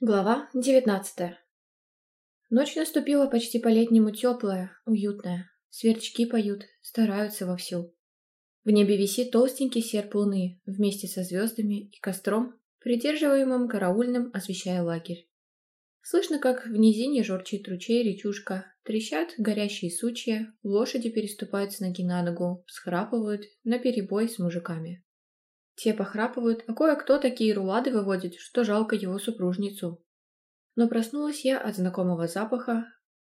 Глава 19 Ночь наступила почти по-летнему теплая, уютная. Сверчки поют, стараются вовсю. В небе висит толстенький серп луны вместе со звездами и костром, придерживаемым караульным, освещая лагерь. Слышно, как в низине журчит ручей речушка, трещат горящие сучья, лошади переступают с ноги на ногу, схрапывают наперебой с мужиками. Те похрапывают, а кое-кто такие рулады выводит, что жалко его супружницу. Но проснулась я от знакомого запаха,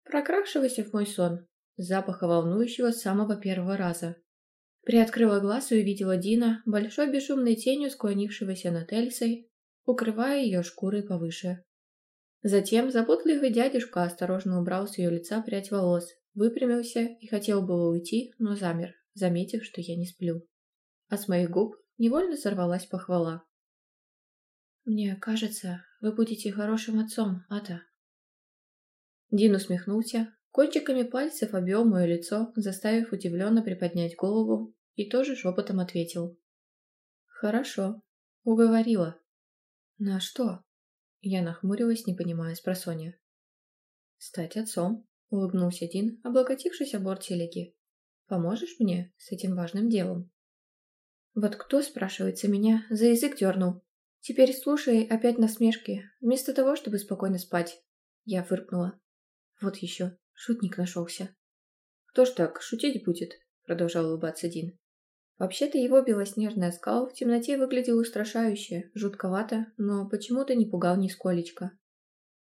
прокрашиваясь в мой сон, запаха волнующего с самого первого раза. Приоткрыла глаз и увидела Дина, большой бесшумной тенью склонившегося над Эльсой, укрывая ее шкурой повыше. Затем заботливый дядюшка осторожно убрал с ее лица прядь волос, выпрямился и хотел было уйти, но замер, заметив, что я не сплю. А с моих губ Невольно сорвалась похвала. «Мне кажется, вы будете хорошим отцом, Ата». Дин усмехнулся, кончиками пальцев обвел мое лицо, заставив удивленно приподнять голову, и тоже шепотом ответил. «Хорошо. Уговорила». «На что?» Я нахмурилась, не понимая спросонья. «Стать отцом», — улыбнулся Дин, облокотившись о борт телеги. «Поможешь мне с этим важным делом?» Вот кто, спрашивается меня, за язык дернул? Теперь слушай опять насмешки, вместо того, чтобы спокойно спать. Я выркнула. Вот еще, шутник нашелся. «Кто ж так, шутить будет?» — продолжал улыбаться Дин. Вообще-то его белоснежный оскал в темноте выглядел устрашающе, жутковато, но почему-то не пугал нисколечко.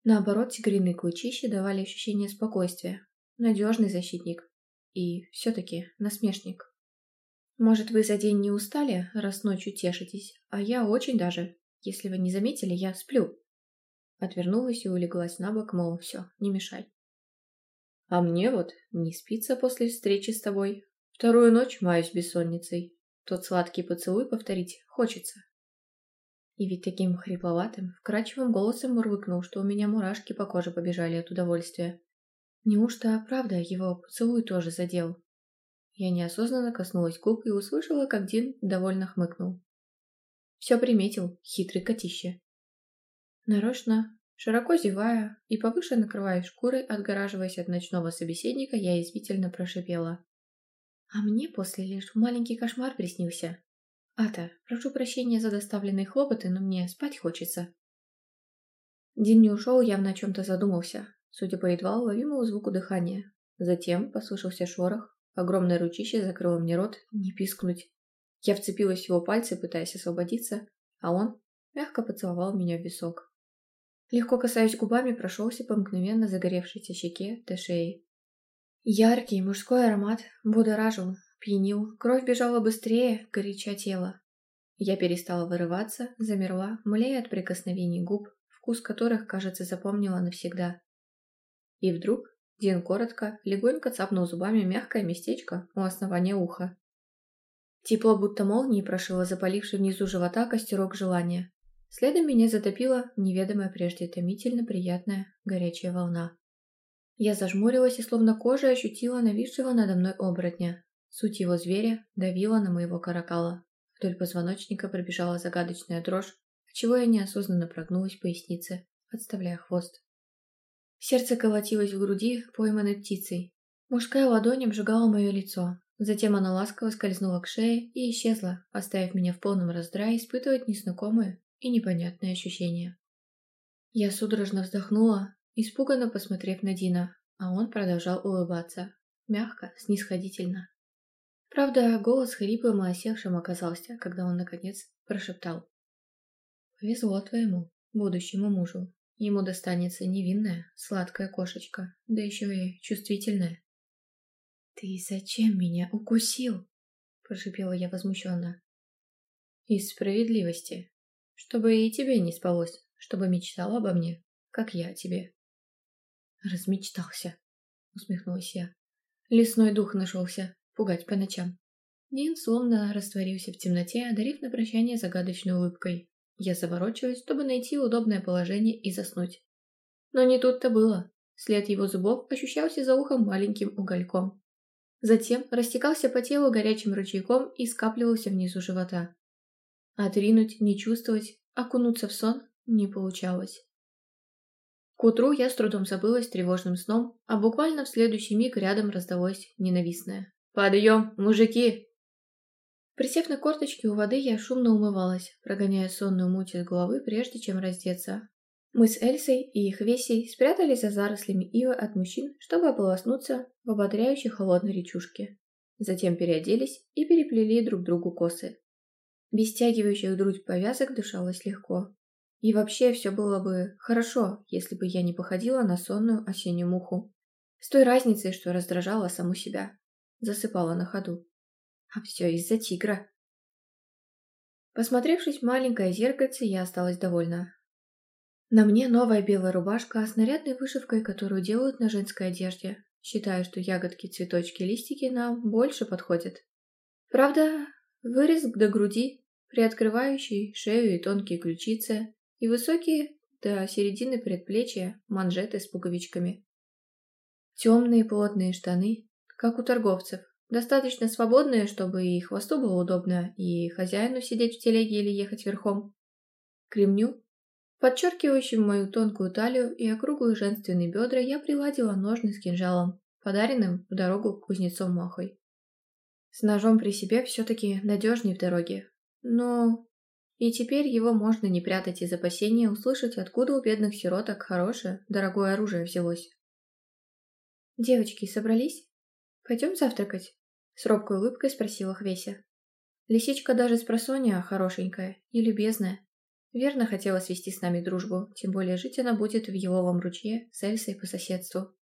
Наоборот, тигриные клычища давали ощущение спокойствия. Надежный защитник. И все-таки насмешник. Может, вы за день не устали, раз ночью тешитесь, а я очень даже. Если вы не заметили, я сплю. Отвернулась и улеглась на бок, мол, все, не мешай. А мне вот не спится после встречи с тобой. Вторую ночь маюсь бессонницей. Тот сладкий поцелуй повторить хочется. И ведь таким хрипловатым, вкрадчивым голосом мурлыкнул, что у меня мурашки по коже побежали от удовольствия. Неужто, правда, его поцелуй тоже задел? Я неосознанно коснулась губ и услышала, как Дин довольно хмыкнул. Все приметил, хитрый котище. Нарочно, широко зевая и повыше накрывая шкурой, отгораживаясь от ночного собеседника, я извительно прошипела. А мне после лишь маленький кошмар приснился. Ата, прошу прощения за доставленные хлопоты, но мне спать хочется. Дин не ушел, явно о чем-то задумался, судя по едва уловимому звуку дыхания. Затем послышался шорох, Огромное ручище закрыло мне рот, не пискнуть. Я вцепилась в его пальцы, пытаясь освободиться, а он мягко поцеловал меня в висок. Легко касаясь губами, прошелся по мгновенно загоревшейся щеке до шеи. Яркий мужской аромат будоражил, пьянил, кровь бежала быстрее, горяча тело. Я перестала вырываться, замерла, млея от прикосновений губ, вкус которых, кажется, запомнила навсегда. И вдруг Дин коротко, легонько цапнул зубами мягкое местечко у основания уха. Тепло будто молнией прошило запаливший внизу живота костерок желания. Следом меня затопила неведомая прежде томительно приятная горячая волна. Я зажмурилась и словно кожа ощутила нависшего надо мной оборотня. Суть его зверя давила на моего каракала. Вдоль позвоночника пробежала загадочная дрожь, от чего я неосознанно прогнулась пояснице, подставляя хвост. Сердце колотилось в груди, пойманной птицей. Мужская ладонь обжигала мое лицо. Затем она ласково скользнула к шее и исчезла, оставив меня в полном раздрае испытывать незнакомые и непонятные ощущения. Я судорожно вздохнула, испуганно посмотрев на Дина, а он продолжал улыбаться. Мягко, снисходительно. Правда, голос хриплым и осевшим оказался, когда он, наконец, прошептал. «Повезло твоему будущему мужу». Ему достанется невинная, сладкая кошечка, да еще и чувствительная. «Ты зачем меня укусил?» – прошипела я возмущенно. «Из справедливости. Чтобы и тебе не спалось, чтобы мечтала обо мне, как я о тебе». «Размечтался», – усмехнулась я. Лесной дух нашелся, пугать по ночам. Дин словно растворился в темноте, одарив на прощание загадочной улыбкой. Я заворочиваюсь, чтобы найти удобное положение и заснуть. Но не тут-то было. След его зубов ощущался за ухом маленьким угольком. Затем растекался по телу горячим ручейком и скапливался внизу живота. Отринуть, не чувствовать, окунуться в сон не получалось. К утру я с трудом забылась тревожным сном, а буквально в следующий миг рядом раздалось ненавистное. «Подъем, мужики!» Присев на корточки у воды, я шумно умывалась, прогоняя сонную муть из головы, прежде чем раздеться. Мы с Эльсой и их Весей спрятались за зарослями ивы от мужчин, чтобы ополоснуться в ободряющей холодной речушке. Затем переоделись и переплели друг другу косы. Без стягивающих грудь повязок дышалось легко. И вообще все было бы хорошо, если бы я не походила на сонную осеннюю муху. С той разницей, что раздражала саму себя. Засыпала на ходу. А все из-за тигра. Посмотревшись в маленькое зеркальце, я осталась довольна. На мне новая белая рубашка с нарядной вышивкой, которую делают на женской одежде. Считаю, что ягодки, цветочки, листики нам больше подходят. Правда, вырез до груди, приоткрывающий шею и тонкие ключицы, и высокие до середины предплечья манжеты с пуговичками. Темные плотные штаны, как у торговцев, достаточно свободные, чтобы и хвосту было удобно, и хозяину сидеть в телеге или ехать верхом. кремню. подчеркивающим мою тонкую талию и округлые женственные бедра, я приладила ножны с кинжалом, подаренным в дорогу к кузнецом Махой. С ножом при себе все-таки надежнее в дороге, но... И теперь его можно не прятать из опасения услышать, откуда у бедных сироток хорошее, дорогое оружие взялось. «Девочки, собрались?» Пойдем завтракать?» С робкой улыбкой спросила Хвеся. Лисичка даже с просонья хорошенькая и любезная. Верно хотела свести с нами дружбу, тем более жить она будет в еловом ручье с Эльсой по соседству.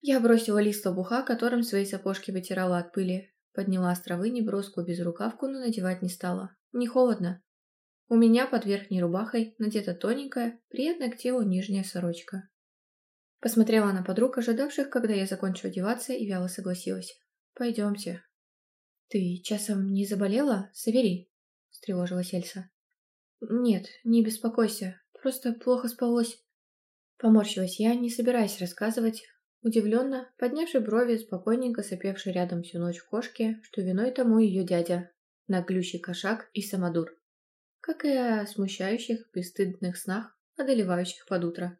Я бросила лист лобуха, которым свои сапожки вытирала от пыли. Подняла островы травы неброску безрукавку, но надевать не стала. Не холодно. У меня под верхней рубахой надета тоненькая, приятная к телу нижняя сорочка. Посмотрела на подруг, ожидавших, когда я закончу одеваться, и вяло согласилась. «Пойдемте». «Ты часом не заболела, Савери?» — встревожилась Эльса. «Нет, не беспокойся, просто плохо спалось». Поморщилась я, не собираясь рассказывать, удивленно, поднявши брови, спокойненько сопевший рядом всю ночь кошке, что виной тому ее дядя, наглющий кошак и самодур, как и о смущающих, бесстыдных снах, одолевающих под утро.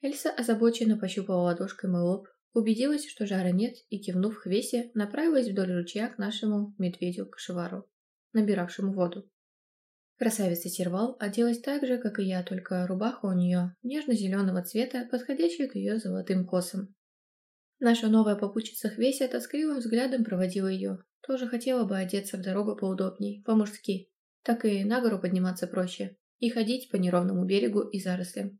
Эльса озабоченно пощупала ладошкой мой лоб, Убедилась, что жара нет, и, кивнув к весе, направилась вдоль ручья к нашему медведю-кашевару, набиравшему воду. Красавица Сервал оделась так же, как и я, только рубаха у нее нежно-зеленого цвета, подходящая к ее золотым косам. Наша новая попутчица Хвеся тоскливым взглядом проводила ее. Тоже хотела бы одеться в дорогу поудобней, по-мужски. Так и на гору подниматься проще. И ходить по неровному берегу и зарослям.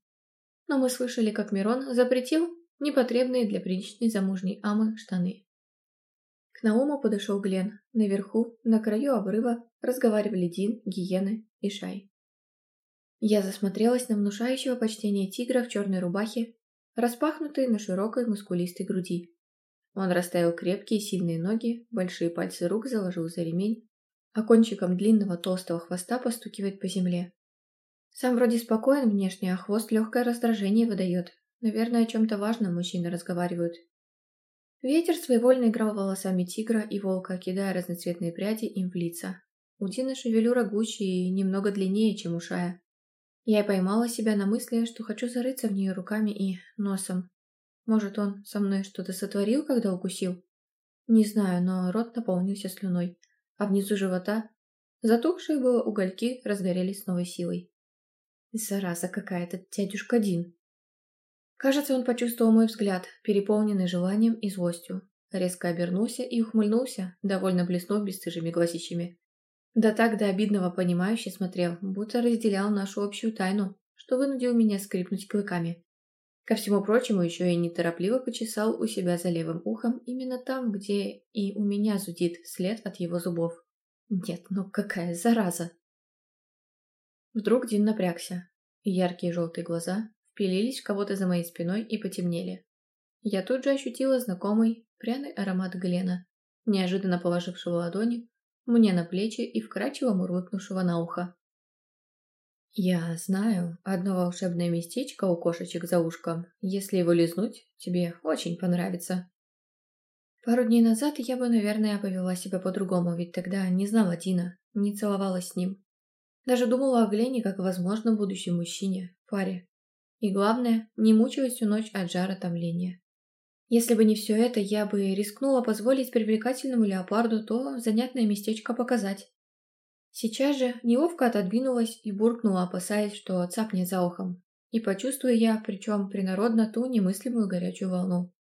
Но мы слышали, как Мирон запретил непотребные для приличной замужней амы штаны. К Науму подошел Глен. Наверху, на краю обрыва, разговаривали Дин, Гиены и Шай. Я засмотрелась на внушающего почтение тигра в черной рубахе, распахнутой на широкой мускулистой груди. Он расставил крепкие сильные ноги, большие пальцы рук заложил за ремень, а кончиком длинного толстого хвоста постукивает по земле. Сам вроде спокоен внешне, а хвост легкое раздражение выдает, Наверное, о чем-то важном мужчины разговаривают. Ветер своевольно играл волосами тигра и волка, кидая разноцветные пряди им в лица. Утина шевелюра гуще и немного длиннее, чем у Шая. Я и поймала себя на мысли, что хочу зарыться в нее руками и носом. Может, он со мной что-то сотворил, когда укусил? Не знаю, но рот наполнился слюной, а внизу живота затухшие было угольки разгорелись с новой силой. Зараза какая-то, дядюшка Дин. Кажется, он почувствовал мой взгляд, переполненный желанием и злостью. Резко обернулся и ухмыльнулся, довольно блеснув бесстыжими глазищами. Да так до обидного понимающе смотрел, будто разделял нашу общую тайну, что вынудил меня скрипнуть клыками. Ко всему прочему, еще и неторопливо почесал у себя за левым ухом именно там, где и у меня зудит след от его зубов. Нет, ну какая зараза! Вдруг Дин напрягся. Яркие желтые глаза, впилились в кого-то за моей спиной и потемнели. Я тут же ощутила знакомый пряный аромат Глена, неожиданно положившего ладони мне на плечи и вкрадчиво мурлыкнувшего на ухо. «Я знаю одно волшебное местечко у кошечек за ушком. Если его лизнуть, тебе очень понравится». Пару дней назад я бы, наверное, повела себя по-другому, ведь тогда не знала Дина, не целовалась с ним. Даже думала о Глене как о возможном будущем мужчине, паре. И главное, не мучилась всю ночь от жара томления. Если бы не все это, я бы рискнула позволить привлекательному леопарду то занятное местечко показать. Сейчас же неловко отодвинулась и буркнула, опасаясь, что цапнет за ухом. И почувствую я, причем принародно, ту немыслимую горячую волну.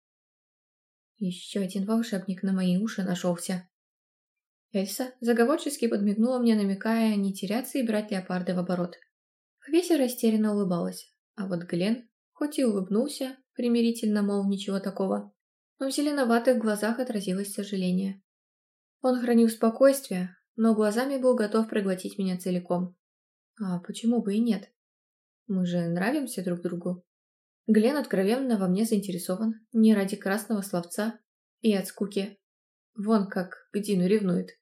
Еще один волшебник на мои уши нашелся. Эльса заговорчески подмигнула мне, намекая не теряться и брать леопарда в оборот. Хвеся растерянно улыбалась, а вот Глен, хоть и улыбнулся, примирительно, мол, ничего такого, но в зеленоватых глазах отразилось сожаление. Он хранил спокойствие, но глазами был готов проглотить меня целиком. А почему бы и нет? Мы же нравимся друг другу. Глен откровенно во мне заинтересован, не ради красного словца и от скуки. Вон как к Дину ревнует.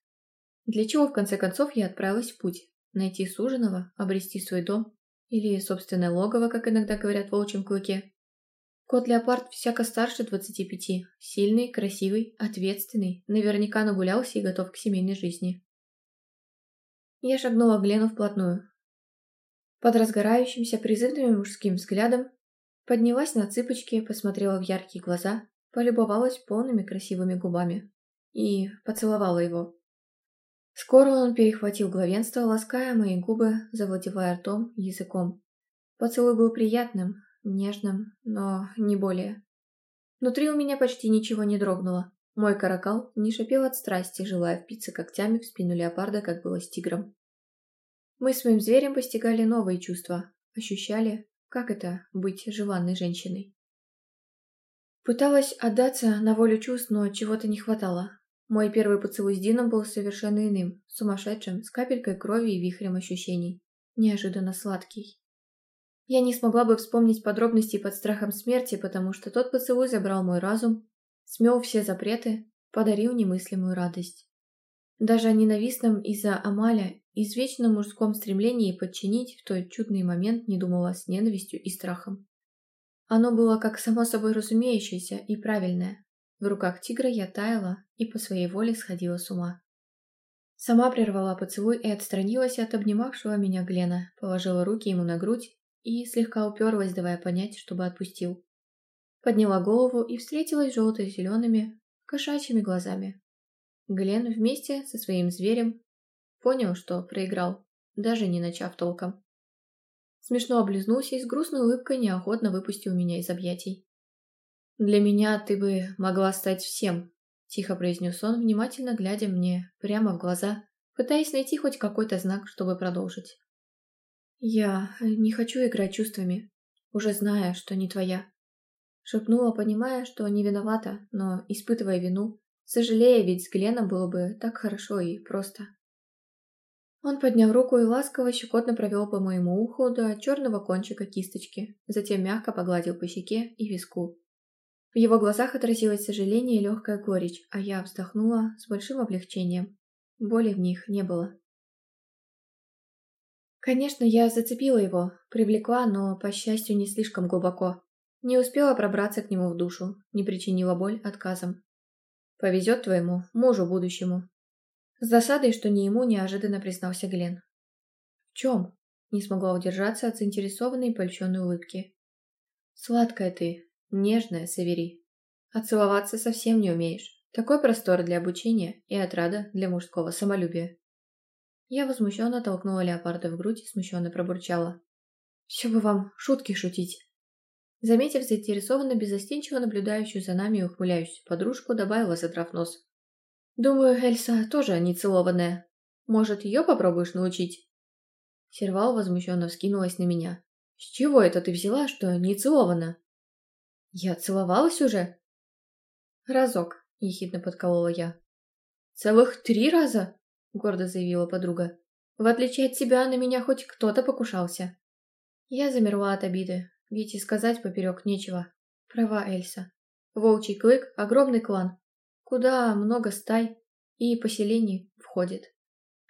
Для чего, в конце концов, я отправилась в путь? Найти суженого, обрести свой дом или собственное логово, как иногда говорят в волчьем клыке. Кот-леопард всяко старше 25, сильный, красивый, ответственный, наверняка нагулялся и готов к семейной жизни. Я шагнула к Глену вплотную. Под разгорающимся призывным мужским взглядом поднялась на цыпочки, посмотрела в яркие глаза, полюбовалась полными красивыми губами и поцеловала его. Скоро он перехватил главенство, лаская мои губы, завладевая ртом, языком. Поцелуй был приятным, нежным, но не более. Внутри у меня почти ничего не дрогнуло. Мой каракал не шипел от страсти, желая впиться когтями в спину леопарда, как было с тигром. Мы с моим зверем постигали новые чувства, ощущали, как это — быть желанной женщиной. Пыталась отдаться на волю чувств, но чего-то не хватало. Мой первый поцелуй с Дином был совершенно иным, сумасшедшим, с капелькой крови и вихрем ощущений. Неожиданно сладкий. Я не смогла бы вспомнить подробности под страхом смерти, потому что тот поцелуй забрал мой разум, смел все запреты, подарил немыслимую радость. Даже о ненавистном из-за Амаля, извечном мужском стремлении подчинить в тот чудный момент не думала с ненавистью и страхом. Оно было как само собой разумеющееся и правильное, в руках тигра я таяла и по своей воле сходила с ума. Сама прервала поцелуй и отстранилась от обнимавшего меня Глена, положила руки ему на грудь и слегка уперлась, давая понять, чтобы отпустил. Подняла голову и встретилась желто-зелеными, кошачьими глазами. Глен вместе со своим зверем понял, что проиграл, даже не начав толком. Смешно облизнулся и с грустной улыбкой неохотно выпустил меня из объятий. «Для меня ты бы могла стать всем», – тихо произнес он, внимательно глядя мне прямо в глаза, пытаясь найти хоть какой-то знак, чтобы продолжить. «Я не хочу играть чувствами, уже зная, что не твоя», – шепнула, понимая, что не виновата, но испытывая вину, сожалея, ведь с Гленом было бы так хорошо и просто. Он поднял руку и ласково щекотно провел по моему уху до черного кончика кисточки, затем мягко погладил по щеке и виску. В его глазах отразилось сожаление и легкая горечь, а я вздохнула с большим облегчением. Боли в них не было. Конечно, я зацепила его, привлекла, но, по счастью, не слишком глубоко. Не успела пробраться к нему в душу, не причинила боль отказом. «Повезет твоему, мужу будущему». С досадой, что не ему, неожиданно признался Глен. «В чем?» – не смогла удержаться от заинтересованной и польщенной улыбки. «Сладкая ты, Нежная, Савери. А целоваться совсем не умеешь. Такой простор для обучения и отрада для мужского самолюбия. Я возмущенно толкнула леопарда в грудь и смущенно пробурчала. «Все бы вам шутки шутить!» Заметив заинтересованно, безостенчиво наблюдающую за нами и ухмыляющуюся подружку, добавила, задрав нос. «Думаю, Эльса тоже нецелованная. Может, ее попробуешь научить?» Сервал возмущенно вскинулась на меня. «С чего это ты взяла, что нецелованная?". «Я целовалась уже?» «Разок», — ехидно подколола я. «Целых три раза?» — гордо заявила подруга. «В отличие от тебя, на меня хоть кто-то покушался». Я замерла от обиды, ведь и сказать поперек нечего. Права Эльса. Волчий клык — огромный клан, куда много стай и поселений входит.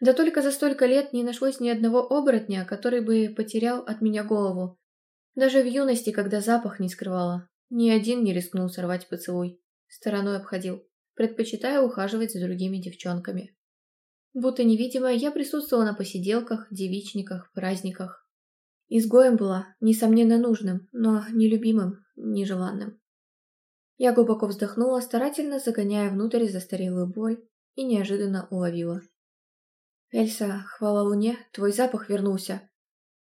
Да только за столько лет не нашлось ни одного оборотня, который бы потерял от меня голову. Даже в юности, когда запах не скрывала. Ни один не рискнул сорвать поцелуй. Стороной обходил, предпочитая ухаживать за другими девчонками. Будто невидимая, я присутствовала на посиделках, девичниках, праздниках. Изгоем была, несомненно, нужным, но нелюбимым, нежеланным. Я глубоко вздохнула, старательно загоняя внутрь застарелую боль, и неожиданно уловила. «Эльса, хвала луне, твой запах вернулся!»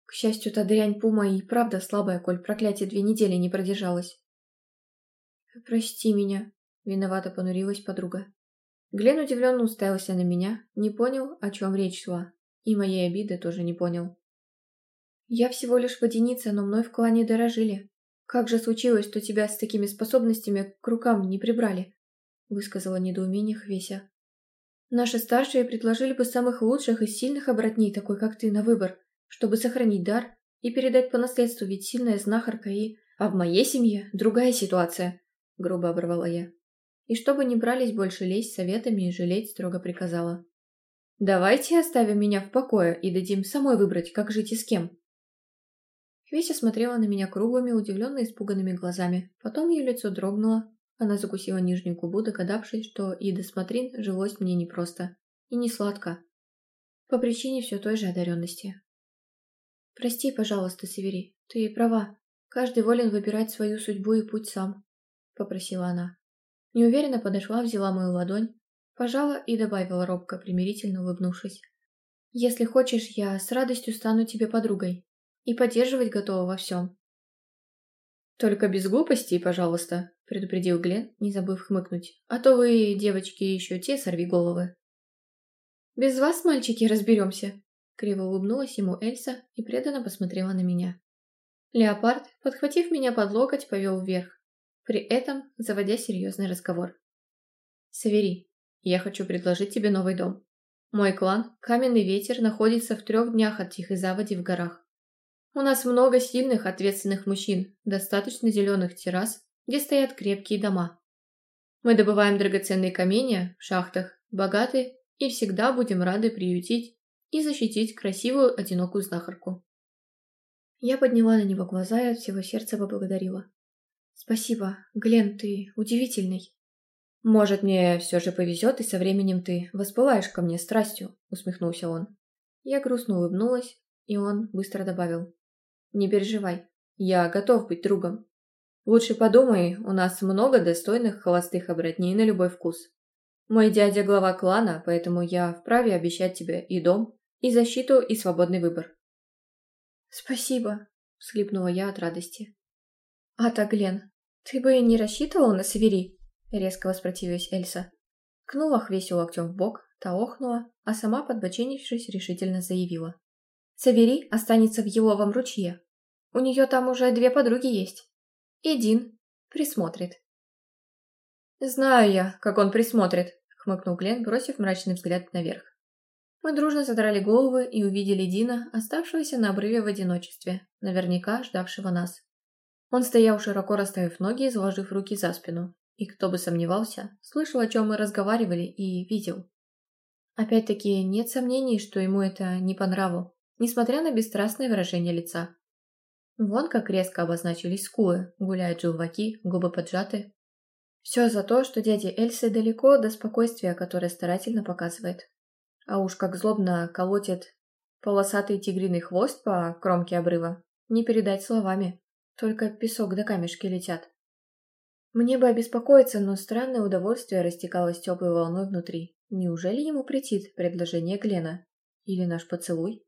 К счастью, та дрянь пума и правда слабая, коль проклятие две недели не продержалась. «Прости меня», — виновато понурилась подруга. Глен удивленно уставился на меня, не понял, о чем речь шла, и моей обиды тоже не понял. «Я всего лишь водяница, но мной в клане дорожили. Как же случилось, что тебя с такими способностями к рукам не прибрали?» — высказала недоумение Хвеся. «Наши старшие предложили бы самых лучших и сильных обратней такой как ты, на выбор, чтобы сохранить дар и передать по наследству, ведь сильная знахарка и... А в моей семье другая ситуация грубо оборвала я. И чтобы не брались больше лезть советами и жалеть, строго приказала. «Давайте оставим меня в покое и дадим самой выбрать, как жить и с кем». Хвеся смотрела на меня круглыми, удивленно испуганными глазами. Потом ее лицо дрогнуло. Она закусила нижнюю губу, догадавшись, что и до смотрин жилось мне непросто. И не сладко. По причине все той же одаренности. «Прости, пожалуйста, Севери, ты права. Каждый волен выбирать свою судьбу и путь сам попросила она. Неуверенно подошла, взяла мою ладонь, пожала и добавила робко, примирительно улыбнувшись. «Если хочешь, я с радостью стану тебе подругой и поддерживать готова во всем». «Только без глупостей, пожалуйста», — предупредил Глен, не забыв хмыкнуть. «А то вы, девочки, еще те сорвиголовы». «Без вас, мальчики, разберемся», — криво улыбнулась ему Эльса и преданно посмотрела на меня. Леопард, подхватив меня под локоть, повел вверх, при этом заводя серьезный разговор. «Савери, я хочу предложить тебе новый дом. Мой клан, Каменный Ветер, находится в трех днях от Тихой Заводи в горах. У нас много сильных, ответственных мужчин, достаточно зеленых террас, где стоят крепкие дома. Мы добываем драгоценные камни в шахтах, богаты и всегда будем рады приютить и защитить красивую одинокую знахарку. Я подняла на него глаза и от всего сердца поблагодарила. «Спасибо, Глен, ты удивительный». «Может, мне все же повезет, и со временем ты воспылаешь ко мне страстью», — усмехнулся он. Я грустно улыбнулась, и он быстро добавил. «Не переживай, я готов быть другом. Лучше подумай, у нас много достойных холостых оборотней на любой вкус. Мой дядя глава клана, поэтому я вправе обещать тебе и дом, и защиту, и свободный выбор». «Спасибо», — всхлипнула я от радости. «А так, Глен, ты бы не рассчитывал на Севери?» Резко воспротивилась Эльса. Кнула Хвесю локтем в бок, та охнула, а сама, подбоченившись, решительно заявила. «Савери останется в еловом ручье. У нее там уже две подруги есть. И Дин присмотрит». «Знаю я, как он присмотрит», — хмыкнул Глен, бросив мрачный взгляд наверх. Мы дружно задрали головы и увидели Дина, оставшегося на обрыве в одиночестве, наверняка ждавшего нас. Он стоял широко расставив ноги и заложив руки за спину. И кто бы сомневался, слышал, о чем мы разговаривали, и видел. Опять-таки, нет сомнений, что ему это не по нраву, несмотря на бесстрастное выражение лица. Вон как резко обозначились скулы, гуляют желваки, губы поджаты. Все за то, что дядя Эльсы далеко до спокойствия, которое старательно показывает. А уж как злобно колотит полосатый тигриный хвост по кромке обрыва, не передать словами. Только песок да камешки летят. Мне бы обеспокоиться, но странное удовольствие растекалось теплой волной внутри. Неужели ему претит предложение Глена? Или наш поцелуй?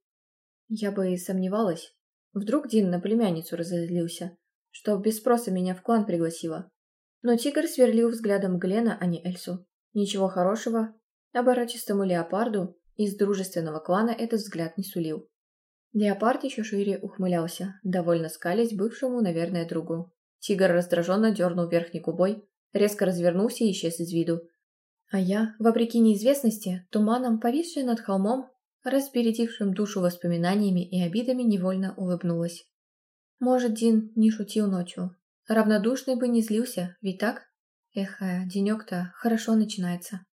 Я бы и сомневалась. Вдруг Дин на племянницу разозлился, что без спроса меня в клан пригласила. Но тигр сверлил взглядом Глена, а не Эльсу. Ничего хорошего, Оборачистому леопарду из дружественного клана этот взгляд не сулил. Леопард еще шире ухмылялся, довольно скалясь бывшему, наверное, другу. Тигр раздраженно дернул верхний губой, резко развернулся и исчез из виду. А я, вопреки неизвестности, туманом, повисшая над холмом, распередившим душу воспоминаниями и обидами, невольно улыбнулась. Может, Дин не шутил ночью. Равнодушный бы не злился, ведь так? Эх, э, денек-то хорошо начинается.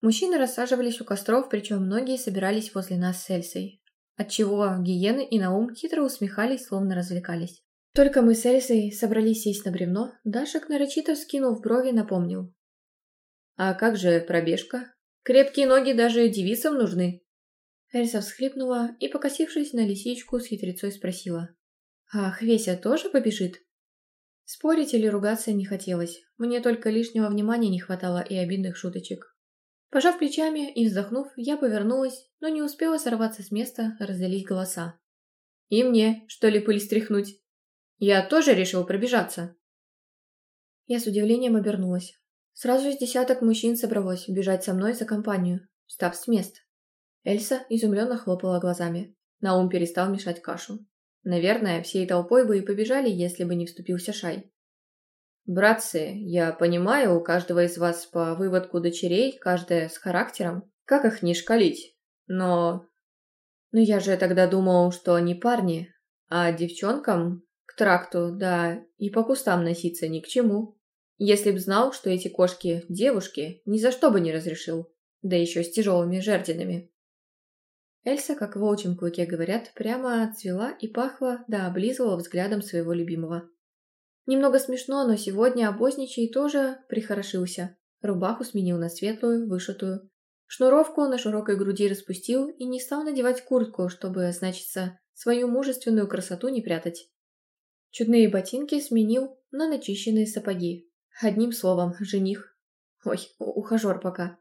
Мужчины рассаживались у костров, причем многие собирались возле нас с Эльсой отчего гиены и Наум хитро усмехались, словно развлекались. Только мы с Эльсой собрались сесть на бревно, Дашек нарочито скинув брови, напомнил. «А как же пробежка? Крепкие ноги даже девицам нужны!» Эльса всхлипнула и, покосившись на лисичку, с хитрецой спросила. «Ах, Веся тоже побежит?» Спорить или ругаться не хотелось, мне только лишнего внимания не хватало и обидных шуточек. Пожав плечами и вздохнув, я повернулась, но не успела сорваться с места, раздались голоса. «И мне, что ли, пыль стряхнуть? Я тоже решил пробежаться!» Я с удивлением обернулась. Сразу из десяток мужчин собралось бежать со мной за компанию, встав с мест. Эльса изумленно хлопала глазами. Наум перестал мешать кашу. Наверное, всей толпой бы и побежали, если бы не вступился Шай. «Братцы, я понимаю, у каждого из вас по выводку дочерей, каждая с характером. Как их не шкалить? Но...» «Ну я же тогда думал, что они парни, а девчонкам к тракту, да, и по кустам носиться ни к чему. Если б знал, что эти кошки девушки, ни за что бы не разрешил. Да еще с тяжелыми жердинами». Эльса, как в волчьем клыке говорят, прямо цвела и пахла, да облизывала взглядом своего любимого. Немного смешно, но сегодня обозничий тоже прихорошился. Рубаху сменил на светлую, вышитую. Шнуровку на широкой груди распустил и не стал надевать куртку, чтобы, значится, свою мужественную красоту не прятать. Чудные ботинки сменил на начищенные сапоги. Одним словом, жених. Ой, ухажер пока.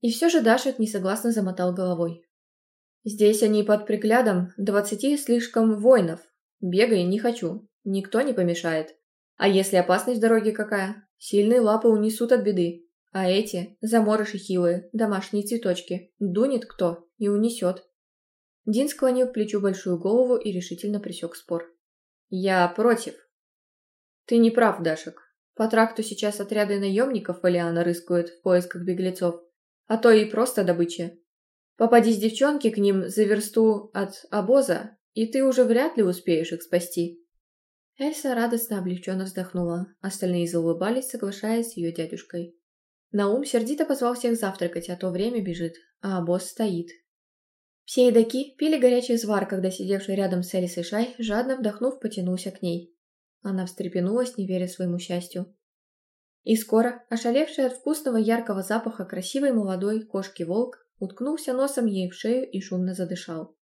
И все же Дашет несогласно замотал головой. Здесь они под приглядом двадцати слишком воинов. Бегай не хочу. Никто не помешает. А если опасность дороги какая? Сильные лапы унесут от беды. А эти – заморыши хилые, домашние цветочки. Дунет кто и унесет. Дин склонил к плечу большую голову и решительно пресек спор. «Я против». «Ты не прав, Дашек. По тракту сейчас отряды наемников Валиана рыскают в поисках беглецов, а то и просто добыча. Попадись девчонки к ним за версту от обоза, и ты уже вряд ли успеешь их спасти. Эльса радостно облегченно вздохнула. Остальные заулыбались, соглашаясь с ее дядюшкой. Наум сердито позвал всех завтракать, а то время бежит, а босс стоит. Все едоки пили горячий звар, когда сидевший рядом с Элисой Шай, жадно вдохнув, потянулся к ней. Она встрепенулась, не веря своему счастью. И скоро, ошалевший от вкусного яркого запаха красивой молодой кошки-волк, уткнулся носом ей в шею и шумно задышал.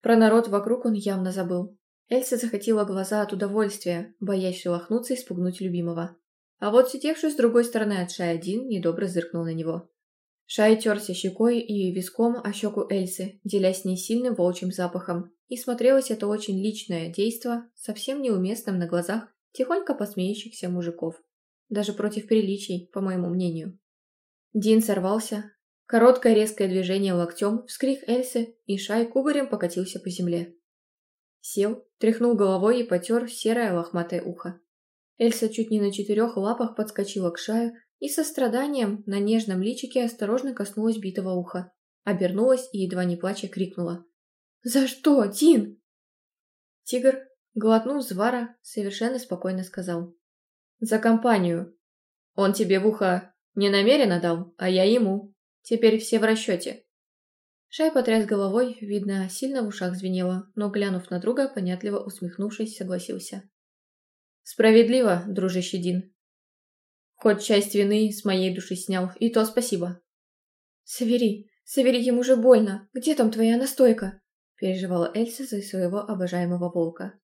Про народ вокруг он явно забыл. Эльса захотела глаза от удовольствия, боясь шелохнуться и спугнуть любимого. А вот сидевший с другой стороны от Шай Дин недобро зыркнул на него. Шай терся щекой и виском о щеку Эльсы, делясь ней сильным волчьим запахом, и смотрелось это очень личное действо, совсем неуместным на глазах тихонько посмеющихся мужиков. Даже против приличий, по моему мнению. Дин сорвался. Короткое резкое движение локтем, вскрик Эльсы, и Шай кубарем покатился по земле. Сел, тряхнул головой и потер серое лохматое ухо. Эльса чуть не на четырех лапах подскочила к шаю и со страданием на нежном личике осторожно коснулась битого уха. Обернулась и, едва не плача, крикнула. «За что, Дин?" Тигр, глотнув звара, совершенно спокойно сказал. «За компанию. Он тебе в ухо не намеренно дал, а я ему. Теперь все в расчете». Шай потряс головой, видно, сильно в ушах звенело, но, глянув на друга, понятливо усмехнувшись, согласился. «Справедливо, дружище Дин. Хоть часть вины с моей души снял, и то спасибо». «Савери, Савери, ему же больно! Где там твоя настойка?» переживала Эльса за своего обожаемого волка.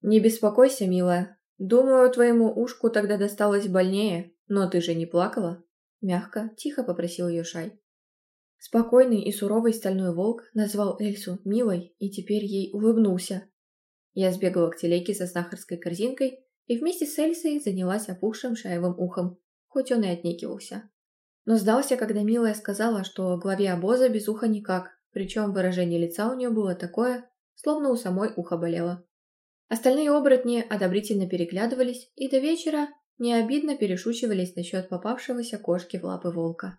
«Не беспокойся, милая. Думаю, твоему ушку тогда досталось больнее, но ты же не плакала?» Мягко, тихо попросил ее Шай. Спокойный и суровый стальной волк назвал Эльсу милой и теперь ей улыбнулся. Я сбегала к телеге со знахарской корзинкой и вместе с Эльсой занялась опухшим шаевым ухом, хоть он и отнекивался. Но сдался, когда милая сказала, что главе обоза без уха никак, причем выражение лица у нее было такое, словно у самой ухо болело. Остальные оборотни одобрительно переглядывались и до вечера необидно перешучивались насчет попавшегося кошки в лапы волка.